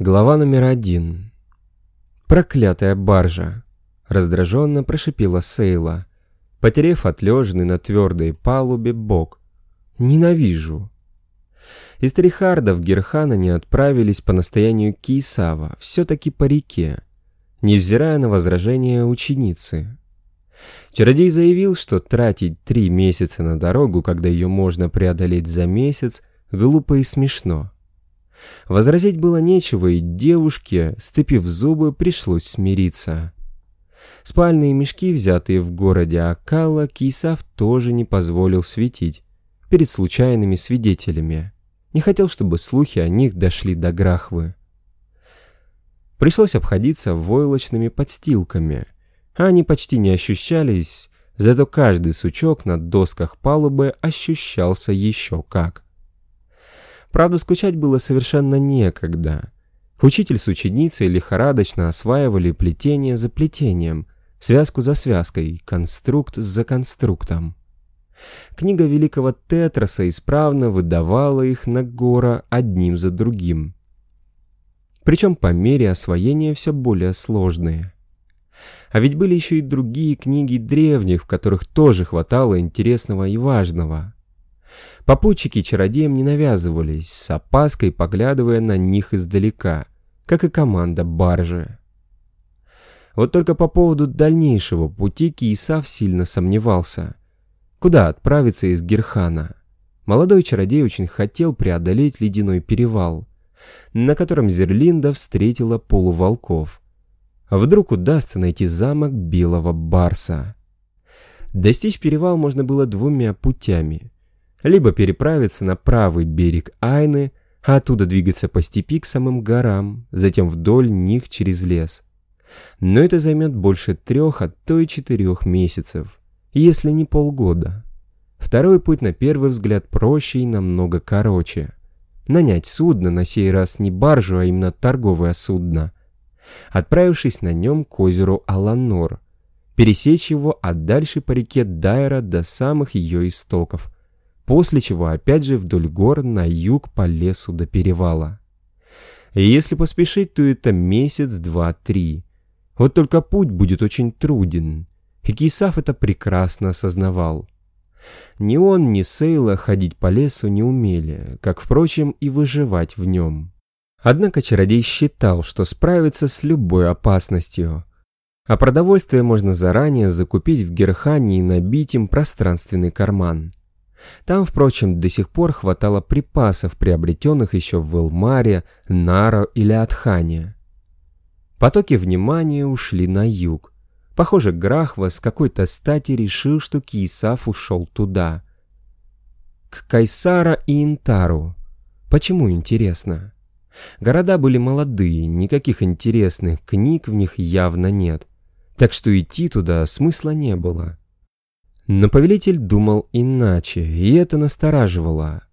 Глава номер один. «Проклятая баржа!» — раздраженно прошипела Сейла, потерев отлеженный на твердой палубе бок. «Ненавижу!» Из Трихарда в Герхана отправились по настоянию Кейсава, все-таки по реке, невзирая на возражения ученицы. Чародей заявил, что тратить три месяца на дорогу, когда ее можно преодолеть за месяц, глупо и смешно. Возразить было нечего, и девушке, сцепив зубы, пришлось смириться. Спальные мешки, взятые в городе Акала, Кисав тоже не позволил светить перед случайными свидетелями. Не хотел, чтобы слухи о них дошли до Грахвы. Пришлось обходиться войлочными подстилками. Они почти не ощущались, зато каждый сучок на досках палубы ощущался еще как. Правда, скучать было совершенно некогда. Учитель с ученицей лихорадочно осваивали плетение за плетением, связку за связкой, конструкт за конструктом. Книга великого Тетраса исправно выдавала их на гора одним за другим. Причем по мере освоения все более сложные. А ведь были еще и другие книги древних, в которых тоже хватало интересного и важного. Попутчики чародеям не навязывались, с опаской поглядывая на них издалека, как и команда баржи. Вот только по поводу дальнейшего пути Киесав сильно сомневался. Куда отправиться из Герхана? Молодой чародей очень хотел преодолеть ледяной перевал, на котором Зерлинда встретила полуволков. Вдруг удастся найти замок Белого Барса? Достичь перевал можно было двумя путями — либо переправиться на правый берег Айны, а оттуда двигаться по степи к самым горам, затем вдоль них через лес. Но это займет больше трех, а то и четырех месяцев, если не полгода. Второй путь на первый взгляд проще и намного короче. Нанять судно, на сей раз не баржу, а именно торговое судно. Отправившись на нем к озеру Аланор, пересечь его, а дальше по реке Дайра до самых ее истоков – после чего опять же вдоль гор на юг по лесу до перевала. Если поспешить, то это месяц, два, три. Вот только путь будет очень труден, и Кисав это прекрасно осознавал. Ни он, ни Сейла ходить по лесу не умели, как, впрочем, и выживать в нем. Однако чародей считал, что справится с любой опасностью, а продовольствие можно заранее закупить в Герхане и набить им пространственный карман. Там, впрочем, до сих пор хватало припасов, приобретенных еще в Элмаре, Наро или Атхане. Потоки внимания ушли на юг. Похоже, Грахва с какой-то стати решил, что Киесаф ушел туда. К Кайсара и Интару. Почему интересно? Города были молодые, никаких интересных книг в них явно нет. Так что идти туда смысла не было. Но повелитель думал иначе, и это настораживало.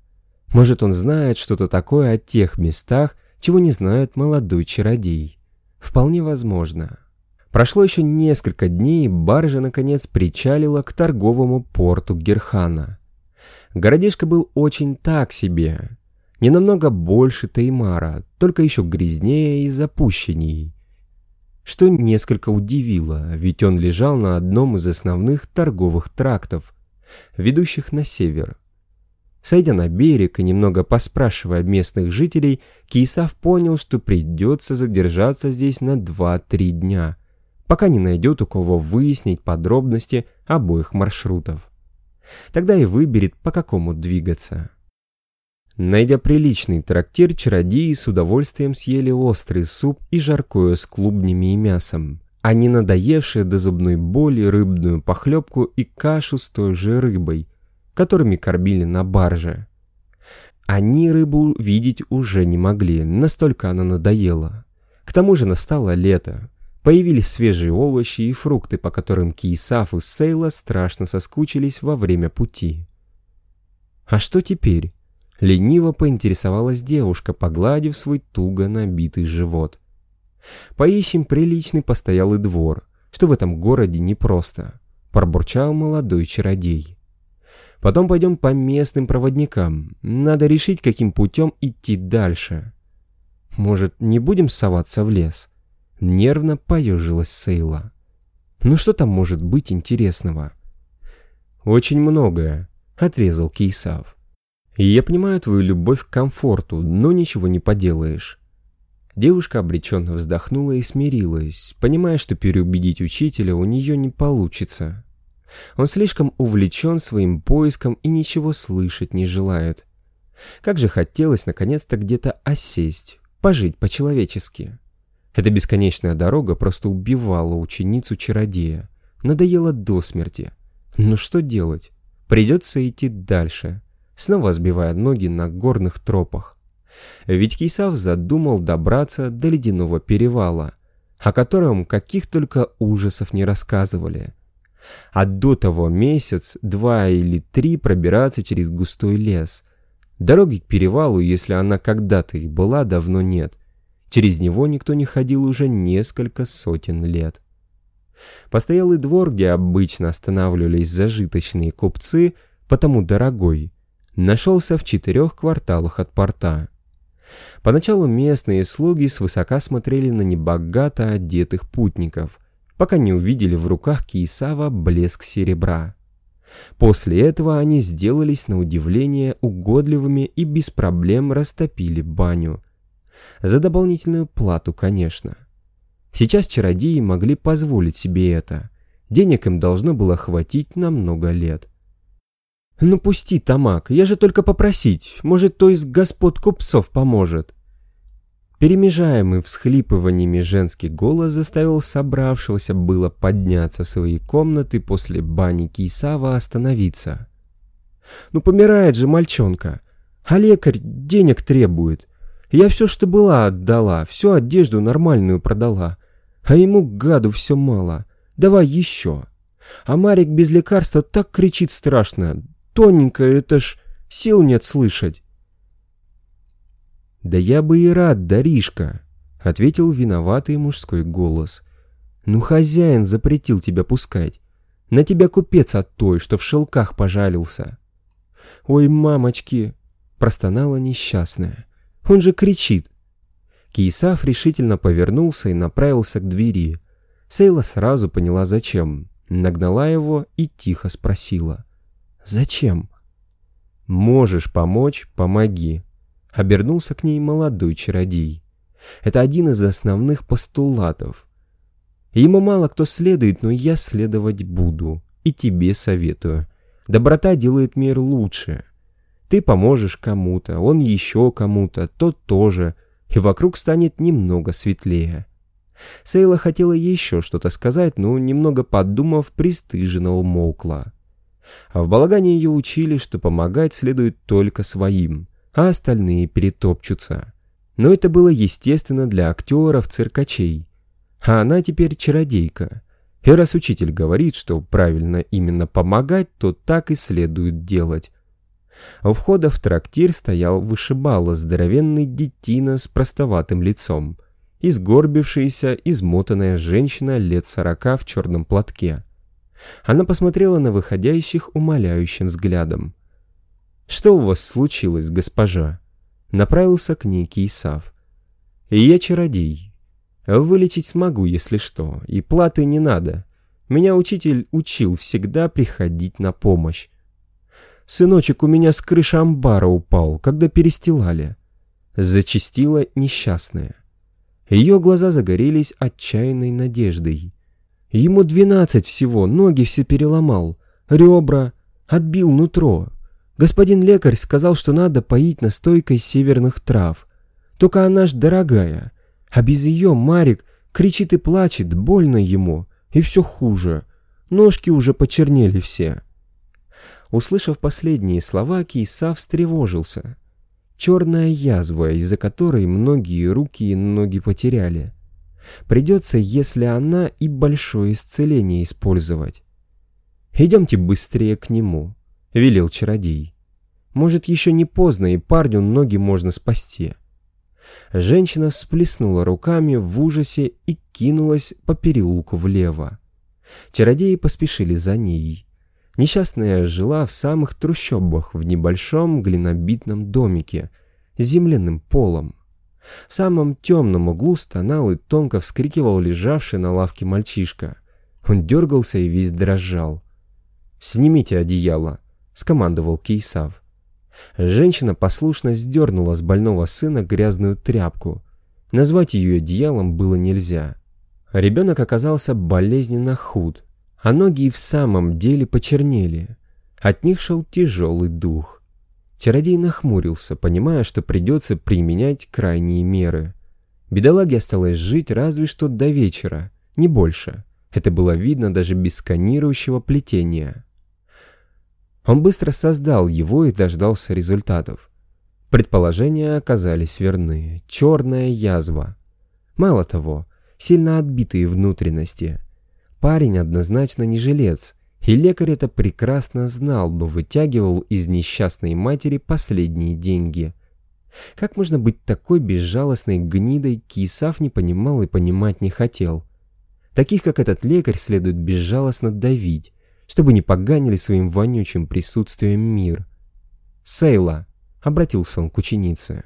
Может, он знает что-то такое о тех местах, чего не знает молодой чародей. Вполне возможно. Прошло еще несколько дней, и баржа наконец причалила к торговому порту Герхана. Городишко был очень так себе. Не намного больше Таймара, только еще грязнее и запущенней что несколько удивило, ведь он лежал на одном из основных торговых трактов, ведущих на север. Сойдя на берег и немного поспрашивая местных жителей, Кисав понял, что придется задержаться здесь на 2-3 дня, пока не найдет у кого выяснить подробности обоих маршрутов. Тогда и выберет, по какому двигаться. Найдя приличный трактир, чародеи с удовольствием съели острый суп и жаркое с клубнями и мясом, а не надоевшие до зубной боли рыбную похлебку и кашу с той же рыбой, которыми кормили на барже. Они рыбу видеть уже не могли, настолько она надоела. К тому же настало лето, появились свежие овощи и фрукты, по которым Киесаф и Сейла страшно соскучились во время пути. А что теперь? Лениво поинтересовалась девушка, погладив свой туго набитый живот. «Поищем приличный постоялый двор, что в этом городе непросто», — пробурчал молодой чародей. «Потом пойдем по местным проводникам. Надо решить, каким путем идти дальше». Может, не будем соваться в лес?» Нервно поежилась Сейла. «Ну что там может быть интересного?» «Очень многое», — отрезал Кейсав. «Я понимаю твою любовь к комфорту, но ничего не поделаешь». Девушка обреченно вздохнула и смирилась, понимая, что переубедить учителя у нее не получится. Он слишком увлечен своим поиском и ничего слышать не желает. Как же хотелось наконец-то где-то осесть, пожить по-человечески. Эта бесконечная дорога просто убивала ученицу-чародея, надоела до смерти. Ну что делать? Придется идти дальше, снова сбивая ноги на горных тропах. Ведь Кисав задумал добраться до ледяного перевала, о котором каких только ужасов не рассказывали. А до того месяц, два или три пробираться через густой лес. Дороги к перевалу, если она когда-то и была, давно нет. Через него никто не ходил уже несколько сотен лет. Постоялый двор, где обычно останавливались зажиточные купцы, потому дорогой, нашелся в четырех кварталах от порта. Поначалу местные слуги свысока смотрели на небогато одетых путников, пока не увидели в руках Киесава блеск серебра. После этого они сделались на удивление угодливыми и без проблем растопили баню. За дополнительную плату, конечно. Сейчас чародеи могли позволить себе это. Денег им должно было хватить на много лет. «Ну пусти, Тамак, я же только попросить, может, то из господ купцов поможет». Перемежаемый всхлипываниями женский голос заставил собравшегося было подняться в свои комнаты после бани Кисава остановиться. «Ну помирает же мальчонка, а лекарь денег требует. Я все, что была, отдала, всю одежду нормальную продала, а ему, гаду, все мало. Давай еще». А Марик без лекарства так кричит страшно, тоненькая, это ж сил нет слышать. «Да я бы и рад, Даришка», — ответил виноватый мужской голос. «Ну, хозяин запретил тебя пускать. На тебя купец от той, что в шелках пожалился». «Ой, мамочки!» — простонала несчастная. «Он же кричит!» Киесав решительно повернулся и направился к двери. Сейла сразу поняла, зачем. Нагнала его и тихо спросила. «Зачем?» «Можешь помочь — помоги», — обернулся к ней молодой чародей. «Это один из основных постулатов. Ему мало кто следует, но я следовать буду, и тебе советую. Доброта делает мир лучше. Ты поможешь кому-то, он еще кому-то, тот тоже, и вокруг станет немного светлее». Сейла хотела еще что-то сказать, но, немного подумав, пристыженно умолкла. А в балагане ее учили, что помогать следует только своим, а остальные перетопчутся. Но это было естественно для актеров-циркачей. А она теперь чародейка. И раз учитель говорит, что правильно именно помогать, то так и следует делать. У входа в трактир стоял вышибала здоровенный детина с простоватым лицом, изгорбившаяся, измотанная женщина лет сорока в черном платке. Она посмотрела на выходящих умоляющим взглядом. «Что у вас случилось, госпожа?» Направился к ней Кейсав. «Я чародей. Вылечить смогу, если что, и платы не надо. Меня учитель учил всегда приходить на помощь. Сыночек у меня с крыши амбара упал, когда перестилали». Зачистила несчастная. Ее глаза загорелись отчаянной надеждой. Ему двенадцать всего, ноги все переломал, ребра, отбил нутро. Господин лекарь сказал, что надо поить настойкой северных трав. Только она ж дорогая, а без ее Марик кричит и плачет, больно ему, и все хуже. Ножки уже почернели все. Услышав последние слова, Киса встревожился. Черная язва, из-за которой многие руки и ноги потеряли. Придется, если она и большое исцеление использовать. «Идемте быстрее к нему», — велел чародей. «Может, еще не поздно, и парню ноги можно спасти». Женщина всплеснула руками в ужасе и кинулась по переулку влево. Чародеи поспешили за ней. Несчастная жила в самых трущобах в небольшом глинобитном домике с земляным полом. В самом темном углу стонал и тонко вскрикивал лежавший на лавке мальчишка. Он дергался и весь дрожал. «Снимите одеяло», — скомандовал Кейсав. Женщина послушно сдернула с больного сына грязную тряпку. Назвать ее одеялом было нельзя. Ребенок оказался болезненно худ, а ноги и в самом деле почернели. От них шел тяжелый дух. Чародей нахмурился, понимая, что придется применять крайние меры. Бедолаге осталось жить разве что до вечера, не больше. Это было видно даже без сканирующего плетения. Он быстро создал его и дождался результатов. Предположения оказались верны. Черная язва. Мало того, сильно отбитые внутренности. Парень однозначно не жилец, и лекарь это прекрасно знал, но вытягивал из несчастной матери последние деньги. Как можно быть такой безжалостной гнидой, Кисав не понимал и понимать не хотел. Таких, как этот лекарь, следует безжалостно давить, чтобы не поганили своим вонючим присутствием мир. «Сейла», — обратился он к ученице,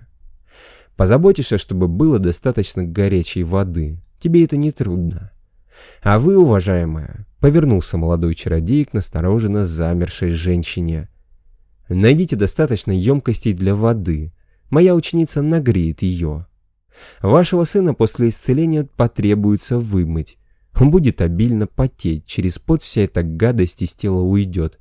— «позаботишься, чтобы было достаточно горячей воды. Тебе это не трудно». «А вы, уважаемая», — повернулся молодой чародей к настороженно замершей женщине, — «найдите достаточно емкостей для воды. Моя ученица нагреет ее. Вашего сына после исцеления потребуется вымыть. Он будет обильно потеть, через пот вся эта гадость из тела уйдет.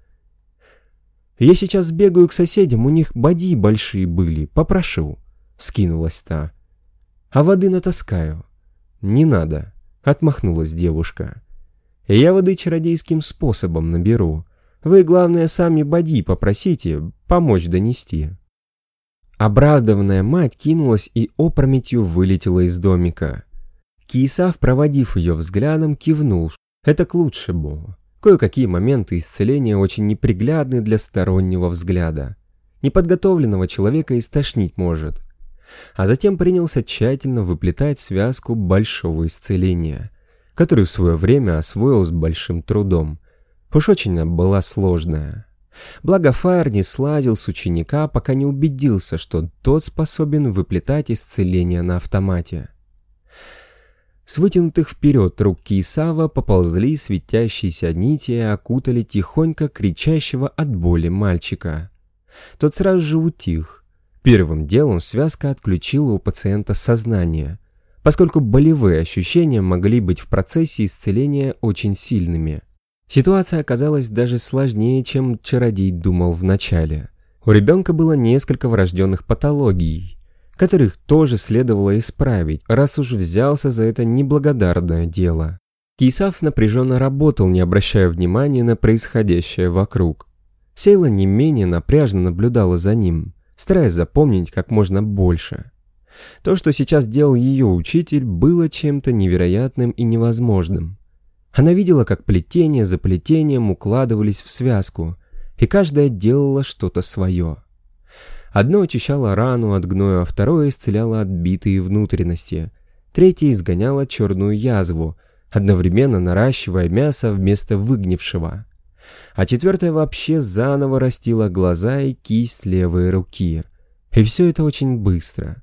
«Я сейчас сбегаю к соседям, у них боди большие были, попрошу», — скинулась та. «А воды натаскаю». «Не надо», — отмахнулась девушка. «Я воды чародейским способом наберу. Вы, главное, сами боди попросите помочь донести». Обрадованная мать кинулась и опрометью вылетела из домика. Киесав, проводив ее взглядом, кивнул. Это к лучшему. Кое-какие моменты исцеления очень неприглядны для стороннего взгляда. Неподготовленного человека истошнить может. А затем принялся тщательно выплетать связку большого исцеления, которую в свое время освоил с большим трудом. Уж очень была сложная. Благо Фаер не слазил с ученика, пока не убедился, что тот способен выплетать исцеление на автомате. С вытянутых вперед рук Кейсава поползли светящиеся нити и окутали тихонько кричащего от боли мальчика. Тот сразу же утих. Первым делом связка отключила у пациента сознание, поскольку болевые ощущения могли быть в процессе исцеления очень сильными. Ситуация оказалась даже сложнее, чем чародей думал вначале. У ребенка было несколько врожденных патологий, которых тоже следовало исправить, раз уж взялся за это неблагодарное дело. Кисав напряженно работал, не обращая внимания на происходящее вокруг. Сейла не менее напряжно наблюдала за ним, стараясь запомнить как можно больше. То, что сейчас делал ее учитель, было чем-то невероятным и невозможным. Она видела, как плетение за плетением укладывались в связку, и каждая делала что-то свое. Одно очищало рану от гноя, а второе исцеляло отбитые внутренности. Третье изгоняло черную язву, одновременно наращивая мясо вместо выгнившего. А четвертое вообще заново растило глаза и кисть левой руки. И все это очень быстро.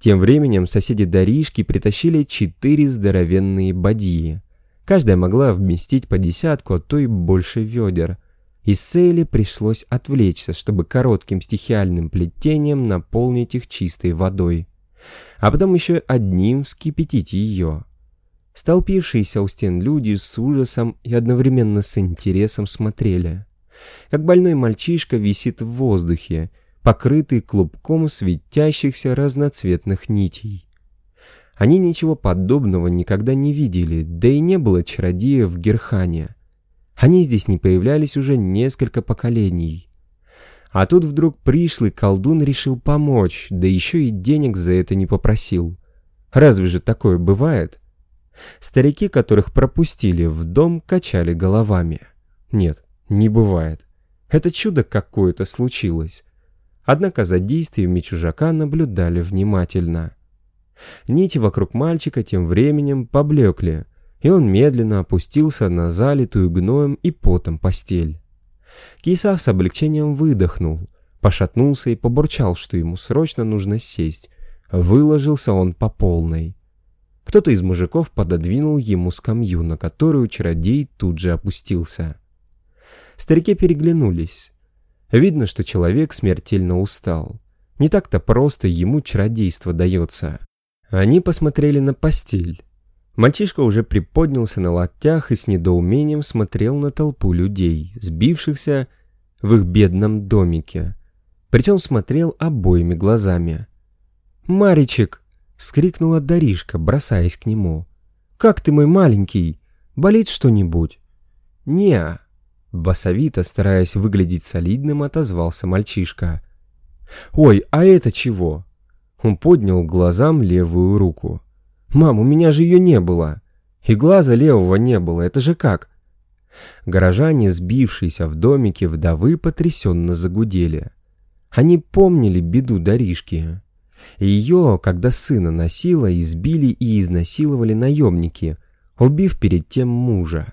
Тем временем соседи Даришки притащили четыре здоровенные бадьи. Каждая могла вместить по десятку, а то и больше ведер – и Сейли пришлось отвлечься, чтобы коротким стихиальным плетением наполнить их чистой водой, а потом еще одним вскипятить ее. Столпившиеся у стен люди с ужасом и одновременно с интересом смотрели, как больной мальчишка висит в воздухе, покрытый клубком светящихся разноцветных нитей. Они ничего подобного никогда не видели, да и не было чародея в Герхане. Они здесь не появлялись уже несколько поколений. А тут вдруг пришлый колдун решил помочь, да еще и денег за это не попросил. Разве же такое бывает? Старики, которых пропустили в дом, качали головами. Нет, не бывает. Это чудо какое-то случилось. Однако за действиями чужака наблюдали внимательно. Нити вокруг мальчика тем временем поблекли, и он медленно опустился на залитую гноем и потом постель. Кисав с облегчением выдохнул, пошатнулся и побурчал, что ему срочно нужно сесть, Выложился он по полной. Кто-то из мужиков пододвинул ему скамью, на которую чародей тут же опустился. Старики переглянулись. Видно, что человек смертельно устал. Не так-то просто ему чародейство дается. Они посмотрели на постель. Мальчишка уже приподнялся на локтях и с недоумением смотрел на толпу людей, сбившихся в их бедном домике. Причем смотрел обоими глазами. «Маричек!» — скрикнула Даришка, бросаясь к нему. «Как ты, мой маленький? Болит что-нибудь?» «Не-а», басовито, стараясь выглядеть солидным, отозвался мальчишка. «Ой, а это чего?» Он поднял глазам левую руку. «Мам, у меня же ее не было!» «И глаза левого не было, это же как?» Горожане, сбившиеся в домике вдовы, потрясенно загудели. Они помнили беду Даришки. Ее, когда сына носила, избили и изнасиловали наемники, убив перед тем мужа.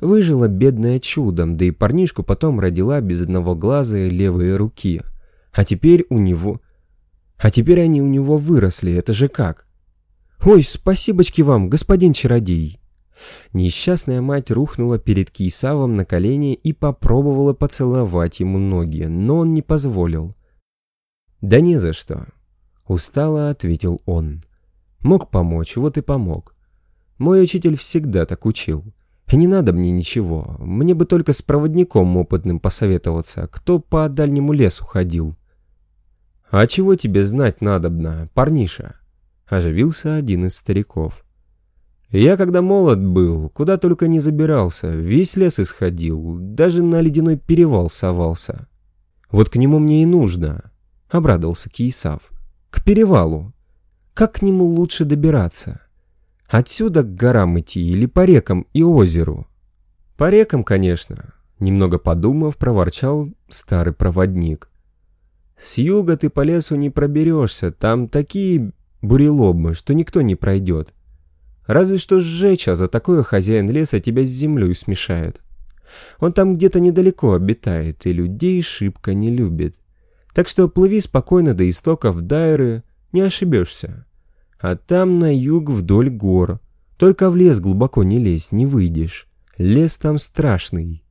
Выжила бедная чудом, да и парнишку потом родила без одного глаза и левой руки. А теперь у него... А теперь они у него выросли, это же как? Ой, спасибочки вам, господин чародей. Несчастная мать рухнула перед Кейсавом на колени и попробовала поцеловать ему ноги, но он не позволил. «Да не за что», — устало ответил он. «Мог помочь, вот и помог. Мой учитель всегда так учил. Не надо мне ничего, мне бы только с проводником опытным посоветоваться, кто по дальнему лесу ходил». «А чего тебе знать надобно, парниша?» — оживился один из стариков. Я, когда молод был, куда только не забирался, весь лес исходил, даже на ледяной перевал совался. Вот к нему мне и нужно, — обрадовался Киесав. К перевалу. Как к нему лучше добираться? Отсюда к горам идти или по рекам и озеру? По рекам, конечно, — немного подумав, проворчал старый проводник. С юга ты по лесу не проберешься, там такие буреломы, что никто не пройдет. Разве что сжечь, а за такое хозяин леса тебя с землей смешает. Он там где-то недалеко обитает и людей шибко не любит. Так что плыви спокойно до истоков Дайры, не ошибешься. А там на юг вдоль гор. Только в лес глубоко не лезь, не выйдешь. Лес там страшный.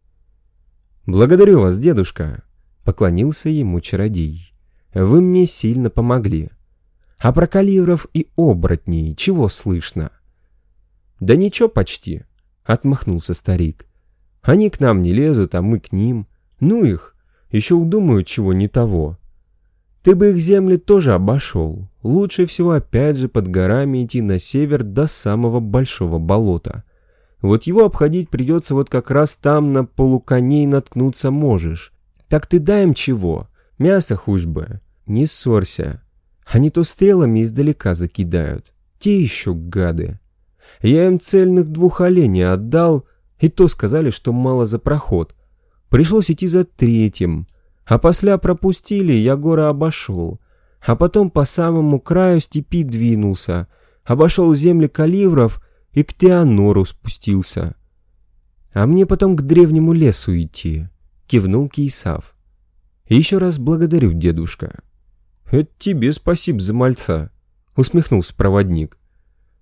«Благодарю вас, дедушка», — поклонился ему чародей. «Вы мне сильно помогли. А про каливров и оборотней чего слышно?» «Да ничего почти», — отмахнулся старик. «Они к нам не лезут, а мы к ним. Ну их, еще удумают чего не того. Ты бы их земли тоже обошел. Лучше всего опять же под горами идти на север до самого большого болота. Вот его обходить придется вот как раз там на полуконей наткнуться можешь. Так ты дай им чего? Мясо хоть бы. Не ссорься. Они то стрелами издалека закидают. Те еще гады. Я им цельных двух оленей отдал, и то сказали, что мало за проход. Пришлось идти за третьим. А после пропустили, я горы обошел. А потом по самому краю степи двинулся. Обошел земли каливров и к Теонору спустился. А мне потом к древнему лесу идти, кивнул Кейсав. Еще раз благодарю, дедушка. Это тебе спасибо за мальца, усмехнулся проводник.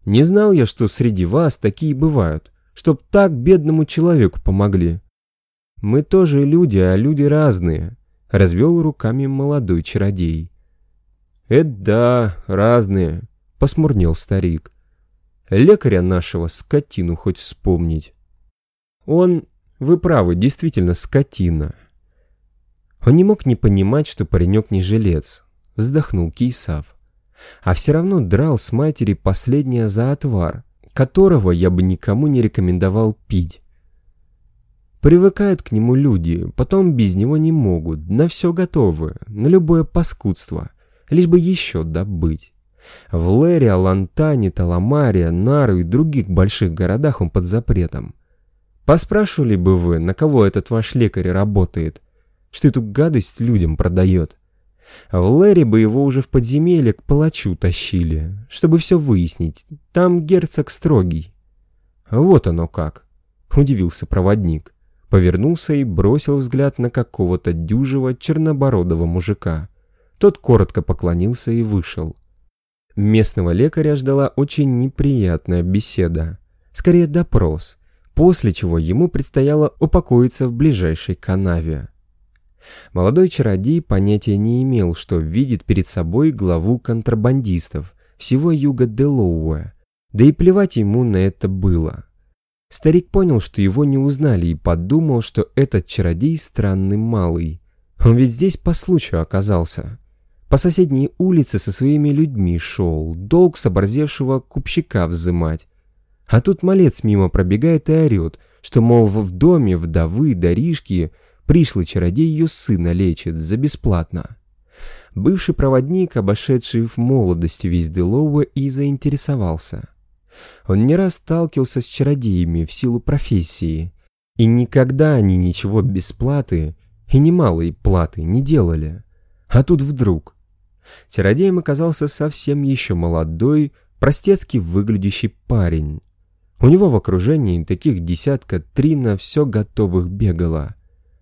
Не знал я, что среди вас такие бывают, чтоб так бедному человеку помогли. Мы тоже люди, а люди разные, — развел руками молодой чародей. Это да, разные, — посмурнел старик. Лекаря нашего скотину хоть вспомнить. Он, вы правы, действительно скотина. Он не мог не понимать, что паренек не жилец, вздохнул Кейсав а все равно драл с матери последнее за отвар, которого я бы никому не рекомендовал пить. Привыкают к нему люди, потом без него не могут, на все готовы, на любое паскудство, лишь бы еще добыть. В Лере, Алантане, Таламаре, Нару и других больших городах он под запретом. Поспрашивали бы вы, на кого этот ваш лекарь работает, что эту гадость людям продает. В Лэре бы его уже в подземелье к палачу тащили, чтобы все выяснить. Там герцог строгий. Вот оно как, удивился проводник. Повернулся и бросил взгляд на какого-то дюжего чернобородого мужика. Тот коротко поклонился и вышел. местного лекаря ждала очень неприятная беседа, скорее допрос, после чего ему предстояло упокоиться в ближайшей канаве. Молодой чародей понятия не имел, что видит перед собой главу контрабандистов всего юга Делоуэ, да и плевать ему на это было. Старик понял, что его не узнали и подумал, что этот чародей странный малый. Он ведь здесь по случаю оказался. По соседней улице со своими людьми шел, долг с оборзевшего купщика взымать. А тут малец мимо пробегает и орет, что, мол, в доме вдовы Даришки пришлый чародей ее сына лечит за бесплатно. Бывший проводник, обошедший в молодости весь Делоуэ, и заинтересовался. Он не раз сталкивался с чародеями в силу профессии, и никогда они ничего без платы и немалой платы не делали. А тут вдруг. Чародеем оказался совсем еще молодой, простецки выглядящий парень. У него в окружении таких десятка три на все готовых бегало.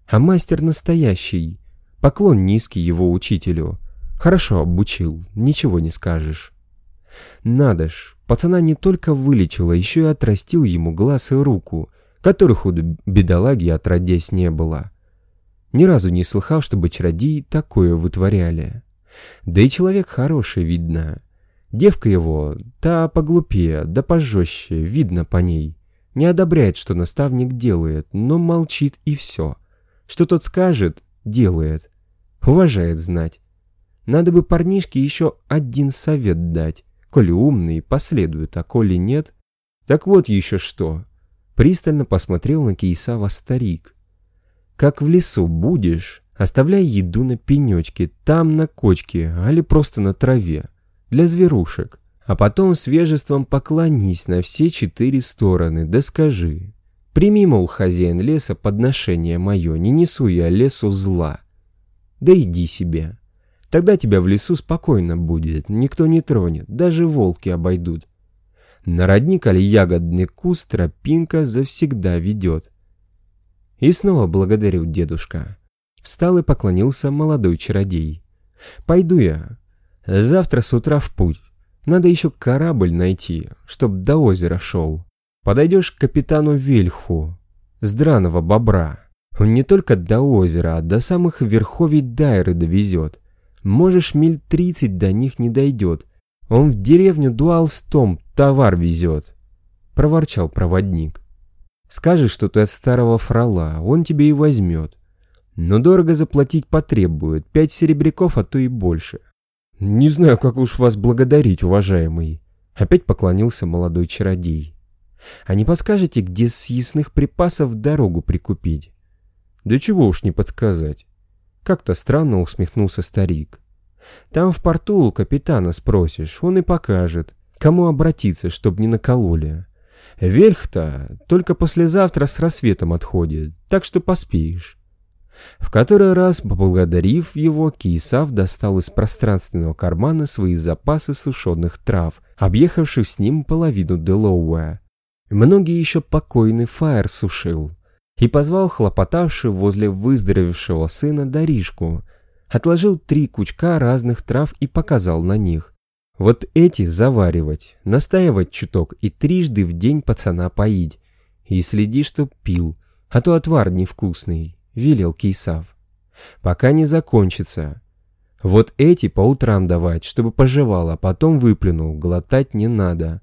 А мастер настоящий, поклон низкий его учителю. Хорошо обучил, ничего не скажешь. Надо ж, пацана не только вылечила, еще и отрастил ему глаз и руку, которых у бедолаги отродясь не было. Ни разу не слыхал, чтобы чародеи такое вытворяли. Да и человек хороший, видно. Девка его, та поглупее, да пожестче, видно по ней. Не одобряет, что наставник делает, но молчит и все. Что тот скажет, делает. Уважает знать. Надо бы парнишке еще один совет дать. Коли умный, последует, а коли нет... Так вот еще что. Пристально посмотрел на Кейсава старик. Как в лесу будешь, оставляй еду на пенечке, там на кочке, али просто на траве для зверушек, а потом с вежеством поклонись на все четыре стороны, да скажи. Прими, мол, хозяин леса, подношение мое, не несу я лесу зла. Да иди себе. Тогда тебя в лесу спокойно будет, никто не тронет, даже волки обойдут. На родник или ягодный куст тропинка завсегда ведет. И снова благодарю дедушка. Встал и поклонился молодой чародей. Пойду я, Завтра с утра в путь. Надо еще корабль найти, чтоб до озера шел. Подойдешь к капитану Вильху с драного бобра. Он не только до озера, а до самых верховий Дайры довезет. Можешь миль тридцать до них не дойдет. Он в деревню Дуалстом товар везет. Проворчал проводник. Скажешь, что ты от старого фрала, он тебе и возьмет. Но дорого заплатить потребует, пять серебряков, а то и больше. «Не знаю, как уж вас благодарить, уважаемый», — опять поклонился молодой чародей. «А не подскажете, где съестных припасов дорогу прикупить?» «Да чего уж не подсказать». Как-то странно усмехнулся старик. «Там в порту у капитана спросишь, он и покажет, кому обратиться, чтоб не накололи. Вельх-то только послезавтра с рассветом отходит, так что поспеешь». В который раз, поблагодарив его, Киесав достал из пространственного кармана свои запасы сушеных трав, объехавших с ним половину Делоуэ. Многие еще покойный Фаер сушил. И позвал хлопотавший возле выздоровевшего сына Даришку. Отложил три кучка разных трав и показал на них. Вот эти заваривать, настаивать чуток и трижды в день пацана поить. И следи, чтоб пил, а то отвар невкусный. — велел Кейсав. «Пока не закончится. Вот эти по утрам давать, чтобы пожевал, а потом выплюнул, глотать не надо.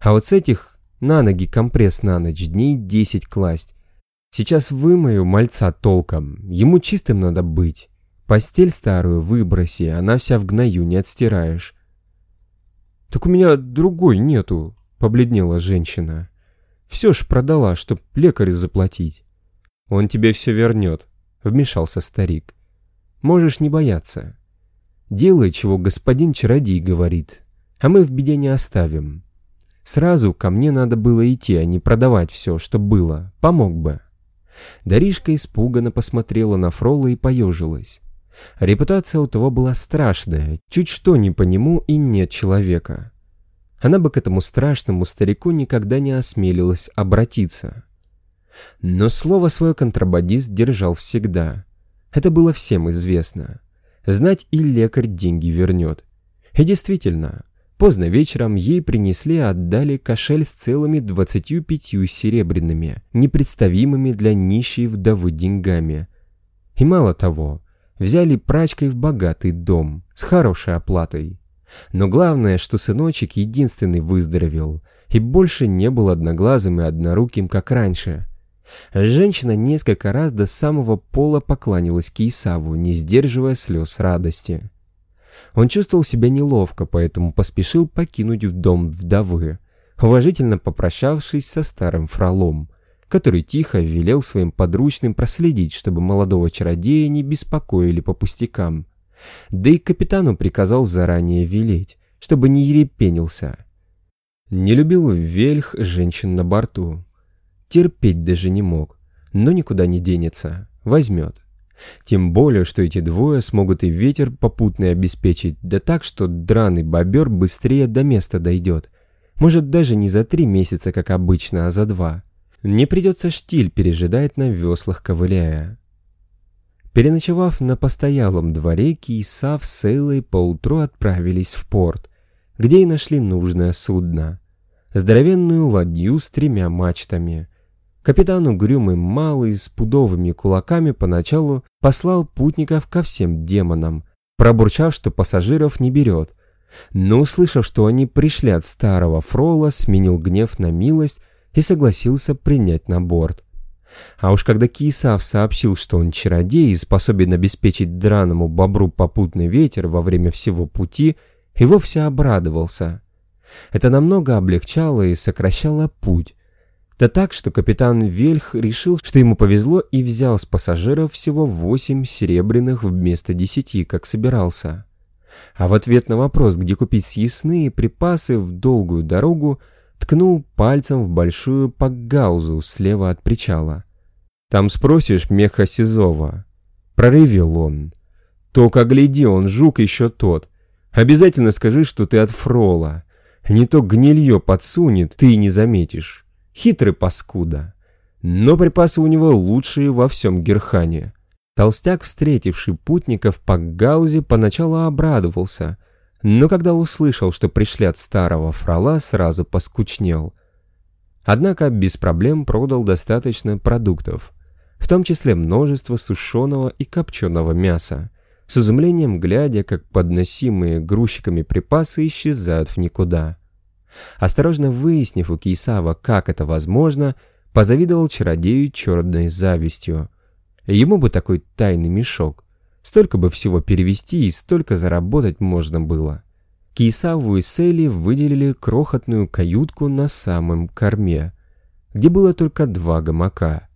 А вот с этих на ноги компресс на ночь, дней десять класть. Сейчас вымою мальца толком, ему чистым надо быть. Постель старую выброси, она вся в гною, не отстираешь». «Так у меня другой нету», — побледнела женщина. «Все ж продала, чтоб лекарю заплатить». «Он тебе все вернет», — вмешался старик. «Можешь не бояться. Делай, чего господин чародей говорит, а мы в беде не оставим. Сразу ко мне надо было идти, а не продавать все, что было. Помог бы». Даришка испуганно посмотрела на Фрола и поежилась. Репутация у того была страшная, чуть что не по нему и нет человека. Она бы к этому страшному старику никогда не осмелилась обратиться. Но слово свое контрабандист держал всегда. Это было всем известно. Знать и лекарь деньги вернет. И действительно, Поздно вечером ей принесли и отдали кошель с целыми двадцатью пятью серебряными, непредставимыми для нищей вдовы деньгами. И мало того, взяли прачкой в богатый дом с хорошей оплатой. Но главное, что сыночек единственный выздоровел и больше не был одноглазым и одноруким, как раньше. Женщина несколько раз до самого пола покланялась Кейсаву, не сдерживая слез радости. Он чувствовал себя неловко, поэтому поспешил покинуть в дом вдовы, уважительно попрощавшись со старым фролом, который тихо велел своим подручным проследить, чтобы молодого чародея не беспокоили по пустякам. Да и капитану приказал заранее велеть, чтобы не ерепенился. Не любил Вельх женщин на борту. Терпеть даже не мог, но никуда не денется, возьмет. Тем более, что эти двое смогут и ветер попутный обеспечить, да так, что драный бобер быстрее до места дойдет. Может, даже не за три месяца, как обычно, а за два. Не придется штиль пережидать на веслах ковыляя. Переночевав на постоялом дворе, Кисав с Эйлой поутру отправились в порт, где и нашли нужное судно. Здоровенную ладью с тремя мачтами, Капитан угрюмый малый с пудовыми кулаками поначалу послал путников ко всем демонам, пробурчав, что пассажиров не берет. Но услышав, что они пришли от старого фрола, сменил гнев на милость и согласился принять на борт. А уж когда Кисав сообщил, что он чародей и способен обеспечить драному бобру попутный ветер во время всего пути, и вовсе обрадовался. Это намного облегчало и сокращало путь, да так, что капитан Вельх решил, что ему повезло и взял с пассажиров всего восемь серебряных вместо десяти, как собирался. А в ответ на вопрос, где купить съестные припасы в долгую дорогу, ткнул пальцем в большую пакгаузу слева от причала. «Там спросишь меха Сизова». Прорывел он. «Только гляди, он жук еще тот. Обязательно скажи, что ты от фрола. Не то гнилье подсунет, ты и не заметишь». Хитрый паскуда. Но припасы у него лучшие во всем Герхане. Толстяк, встретивший путников по Гаузе, поначалу обрадовался, но когда услышал, что пришли от старого фрола, сразу поскучнел. Однако без проблем продал достаточно продуктов, в том числе множество сушеного и копченого мяса, с изумлением глядя, как подносимые грузчиками припасы исчезают в никуда. Осторожно выяснив у Кейсава, как это возможно, позавидовал чародею черной завистью. Ему бы такой тайный мешок. Столько бы всего перевести и столько заработать можно было. Кейсаву и Селли выделили крохотную каютку на самом корме, где было только два гамака.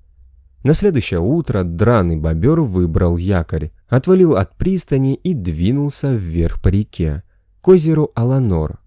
На следующее утро драный бобер выбрал якорь, отвалил от пристани и двинулся вверх по реке, к озеру Аланор,